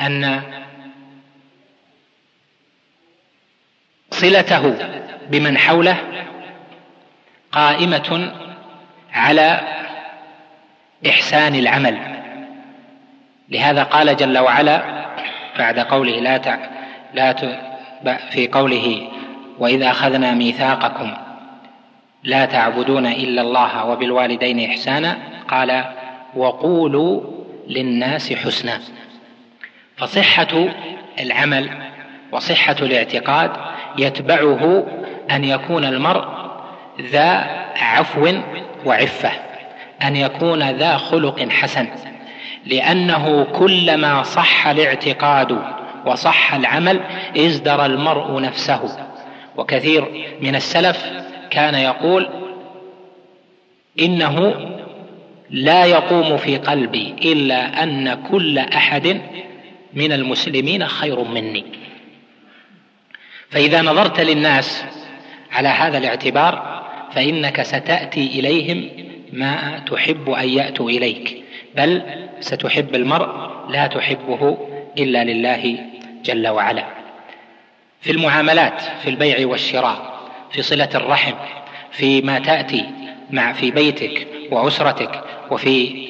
[SPEAKER 2] أن صلته بمن حوله قائمة على إحسان العمل. لهذا قال جل وعلا بعد قوله لا تع... لا ت... في قوله وإذا أخذنا ميثاقكم لا تعبدون إلا الله وبالوالدين إحسانا قال وقولوا للناس حسنا. فصحة العمل وصحة الاعتقاد يتبعه أن يكون المرء ذا عفو وعفة أن يكون ذا خلق حسن لأنه كلما صح الاعتقاد وصح العمل ازدر المرء نفسه. وكثير من السلف كان يقول إنه لا يقوم في قلبي إلا أن كل أحد من المسلمين خير مني. فإذا نظرت للناس على هذا الاعتبار فإنك ستأتي إليهم ما تحب أن يأتوا إليك بل ستحب المرء لا تحبه إلا لله جل وعلا. في المعاملات في البيع والشراء في صلة الرحم فيما تأتي مع في بيتك وأسرتك وفي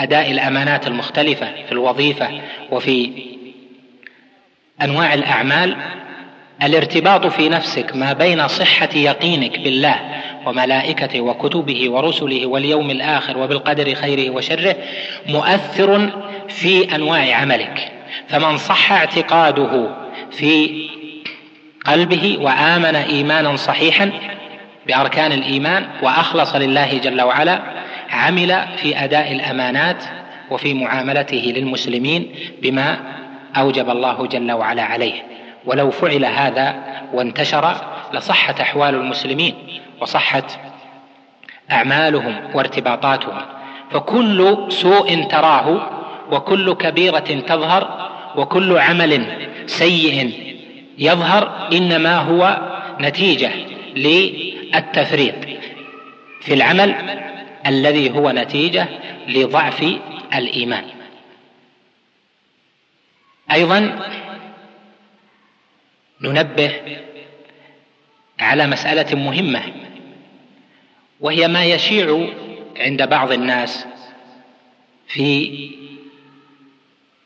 [SPEAKER 2] أداء الأمانات المختلفة في الوظيفة وفي أنواع الأعمال الارتباط في نفسك ما بين صحة يقينك بالله وملائكته وكتبه ورسله واليوم الآخر وبالقدر خيره وشره مؤثر في أنواع عملك. فمن صح اعتقاده في قلبه وآمن إيمانا صحيحا بأركان الإيمان وأخلص لله جل وعلا عمل في أداء الأمانات وفي معاملته للمسلمين بما أوجب الله جل وعلا عليه. ولو فعل هذا وانتشر لصحت أحوال المسلمين وصحت أعمالهم وارتباطاتهم. فكل سوء تراه وكل كبيرة تظهر وكل عمل سيء يظهر إنما هو نتيجة للتفريط في العمل الذي هو نتيجة لضعف الإيمان. أيضا ننبه على مسألة مهمة وهي ما يشيع عند بعض الناس في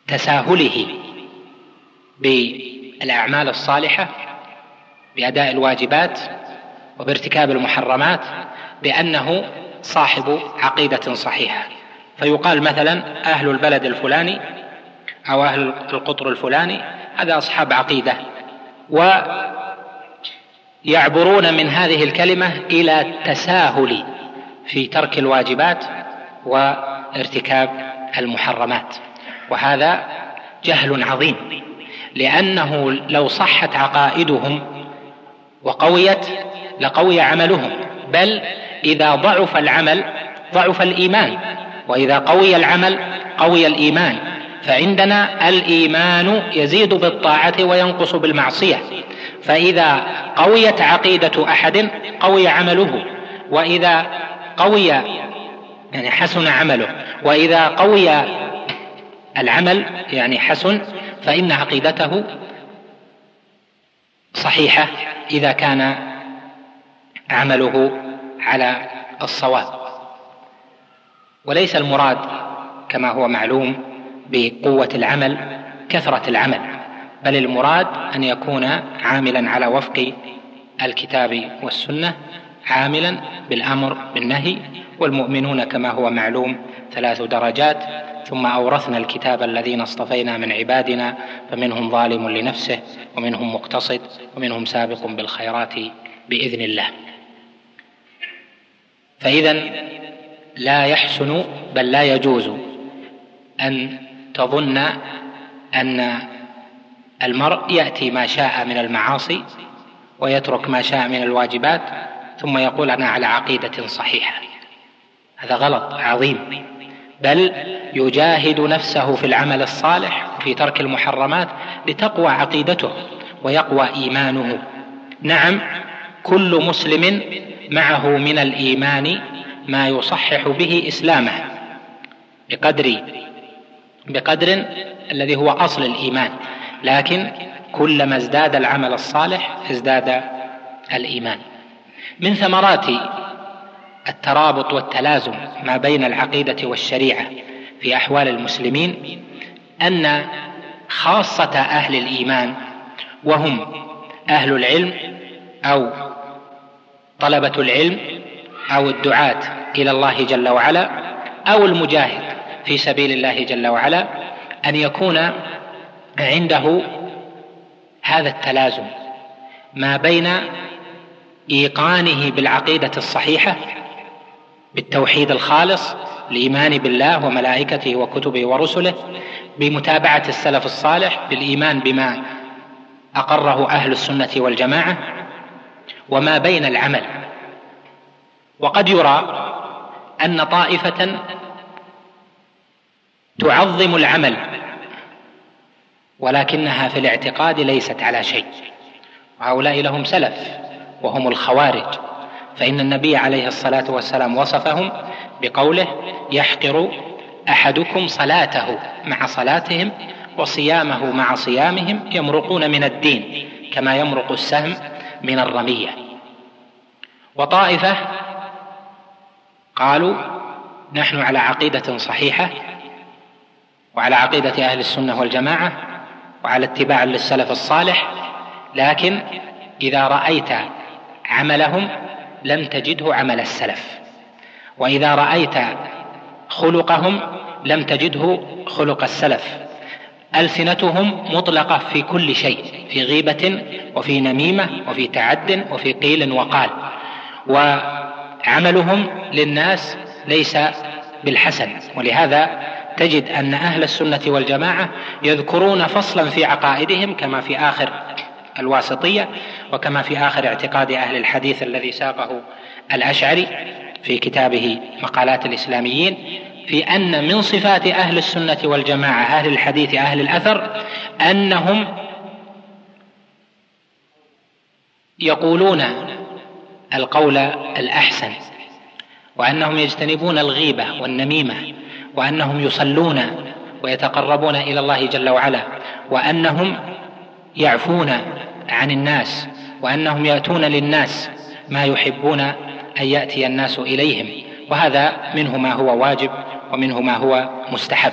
[SPEAKER 2] تساهله بالأعمال الصالحة بأداء الواجبات وبارتكاب المحرمات بأنه صاحب عقيدة صحيحة. فيقال مثلا أهل البلد الفلاني أو أهل القطر الفلاني هذا أصحاب عقيدة. ويعبرون من هذه الكلمة إلى التساهل في ترك الواجبات وارتكاب المحرمات. وهذا جهل عظيم لأنه لو صحت عقائدهم وقويت لقوي عملهم بل إذا ضعف العمل ضعف الإيمان وإذا قوي العمل قوي الإيمان. فعندنا الإيمان يزيد بالطاعة وينقص بالمعصية. فإذا قويت عقيدة أحد قوي عمله. وإذا قوي يعني حسن عمله. وإذا قوي العمل يعني حسن فإن عقيدته صحيحة إذا كان عمله على الصواب. وليس المراد كما هو معلوم بقوة العمل كثرة العمل. بل المراد أن يكون عاملا على وفق الكتاب والسنة عاملا بالأمر بالنهي والمؤمنون كما هو معلوم ثلاث درجات. ثم أورثنا الكتاب الذين اصطفينا من عبادنا فمنهم ظالم لنفسه ومنهم مقتصد ومنهم سابق بالخيرات بإذن الله. فاذا لا يحسن بل لا يجوز أن تظن أن المرء يأتي ما شاء من المعاصي ويترك ما شاء من الواجبات ثم يقول أنا على عقيدة صحيحة. هذا غلط عظيم. بل يجاهد نفسه في العمل الصالح وفي ترك المحرمات لتقوى عقيدته ويقوى إيمانه. نعم كل مسلم معه من الإيمان ما يصحح به إسلامه بقدر بقدر الذي هو أصل الإيمان لكن كلما ازداد العمل الصالح ازداد الإيمان. من ثمرات الترابط والتلازم ما بين العقيدة والشريعة في أحوال المسلمين أن خاصة أهل الإيمان وهم أهل العلم أو طلبة العلم أو الدعاة إلى الله جل وعلا أو المجاهد. في سبيل الله جل وعلا أن يكون عنده هذا التلازم ما بين إيقانه بالعقيدة الصحيحة بالتوحيد الخالص الإيمان بالله وملائكته وكتبه ورسله بمتابعة السلف الصالح بالإيمان بما أقره أهل السنة والجماعة وما بين العمل. وقد يرى أن طائفة تعظم العمل ولكنها في الاعتقاد ليست على شيء. وهؤلاء لهم سلف وهم الخوارج. فإن النبي عليه الصلاة والسلام وصفهم بقوله يحقر أحدكم صلاته مع صلاتهم وصيامه مع صيامهم يمرقون من الدين كما يمرق السهم من الرمية. وطائفة قالوا نحن على عقيدة صحيحة وعلى عقيدة أهل السنة والجماعة وعلى اتباع للسلف الصالح لكن إذا رأيت عملهم لم تجده عمل السلف. وإذا رأيت خلقهم لم تجده خلق السلف. ألسنتهم مطلقة في كل شيء في غيبة وفي نميمة وفي تعد وفي قيل وقال. وعملهم للناس ليس بالحسن ولهذا تجد أن أهل السنة والجماعة يذكرون فصلا في عقائدهم كما في آخر الواسطية وكما في آخر اعتقاد أهل الحديث الذي ساقه الأشعري في كتابه مقالات الإسلاميين في أن من صفات أهل السنة والجماعة أهل الحديث أهل الأثر أنهم يقولون القول الأحسن وأنهم يجتنبون الغيبة والنميمة وأنهم يصلون ويتقربون إلى الله جل وعلا وأنهم يعفون عن الناس وأنهم يأتون للناس ما يحبون أن يأتي الناس إليهم. وهذا منه ما هو واجب ومنه ما هو مستحب.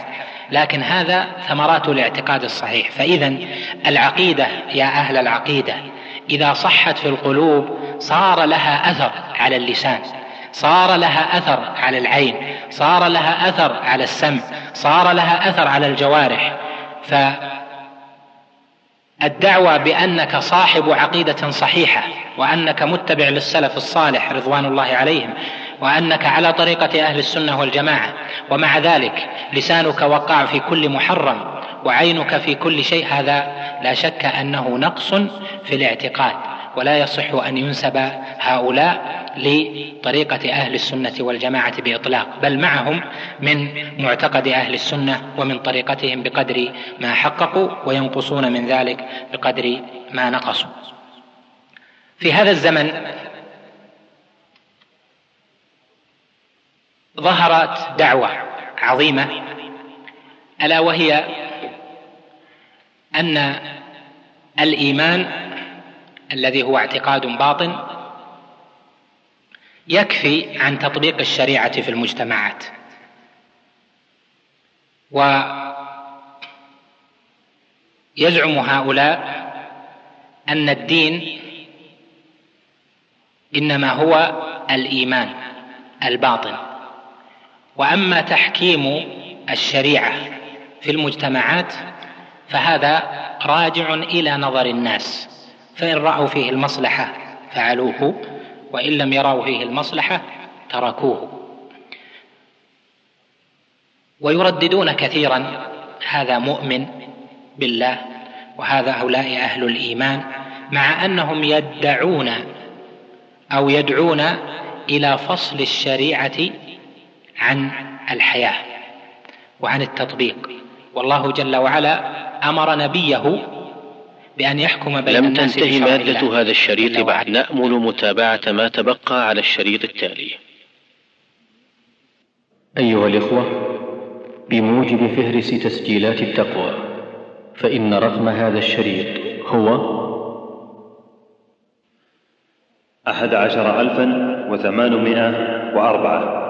[SPEAKER 2] لكن هذا ثمرات الاعتقاد الصحيح. فإذا العقيدة يا أهل العقيدة إذا صحت في القلوب صار لها أثر على اللسان. صار لها أثر على العين صار لها أثر على السمع صار لها أثر على الجوارح. فالدعوة بأنك صاحب عقيدة صحيحة وأنك متبع للسلف الصالح رضوان الله عليهم وأنك على طريقة أهل السنة والجماعة ومع ذلك لسانك وقع في كل محرم وعينك في كل شيء هذا لا شك أنه نقص في الاعتقاد. ولا يصح أن ينسب هؤلاء لطريقة أهل السنة والجماعة بإطلاق بل معهم من معتقد أهل السنة ومن طريقتهم بقدر ما حققوا وينقصون من ذلك بقدر ما نقصوا. في هذا الزمن ظهرت دعوة عظيمة ألا وهي أن الإيمان الذي هو اعتقاد باطن يكفي عن تطبيق الشريعة في المجتمعات. ويزعم هؤلاء أن الدين إنما هو الإيمان الباطن. وأما تحكيم الشريعة في المجتمعات فهذا راجع إلى نظر الناس. فإن رأوا فيه المصلحة فعلوه وإن لم يروا فيه المصلحة تركوه. ويرددون كثيرا هذا مؤمن بالله وهذا هؤلاء أهل الإيمان مع أنهم يدعون أو يدعون إلى فصل الشريعة عن الحياة وعن التطبيق. والله جل وعلا أمر نبيه بأن يحكم بين
[SPEAKER 3] لم
[SPEAKER 2] الناس
[SPEAKER 3] تنتهي مادة
[SPEAKER 2] الله.
[SPEAKER 3] هذا الشريط بعد. نأمل متابعة ما تبقى على الشريط التالي. أيها الإخوة بموجب فهرس تسجيلات التقوى فإن رقم هذا الشريط هو
[SPEAKER 4] أحد عشر ألفا وثمانمائة وأربعة.